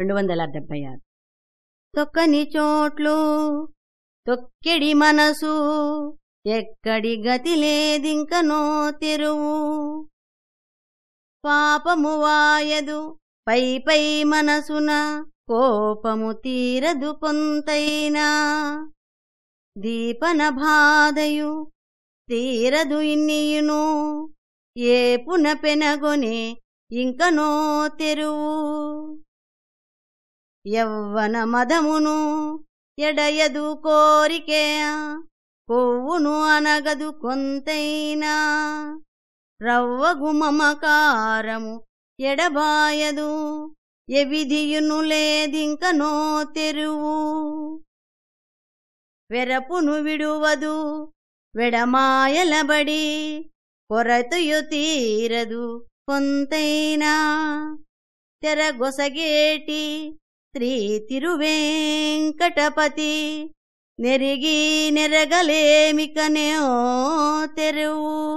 రెండు వందల డెబ్బై ఆరు. తొక్కని చోట్లు తొక్కెడి మనసు ఎక్కడి గతి లేదింకనో తెరువు. పాపము వాయదు పై పై మనసున కోపము తీరదు కొంతైనా దీపన బాధయు తీరదు ఇన్నియును ఏపున పెనగొనే ఇంకనో తెరువు. యవ్వన మదమును ఎడయదు కోరికే కొవ్వును అనగదు కొంతైనా. రవ్వగు మమకారము ఎడబాయదు ఎవిధియును లేదింకనో తెరువు. వెరపును విడువదు వెడమాయలబడి కొరతయు తీరదు కొంతైనా. తెరగొసగేటి శ్రీ తిరువేంకటపతి. నెరిగి నెరగలేమికనే తెరువు.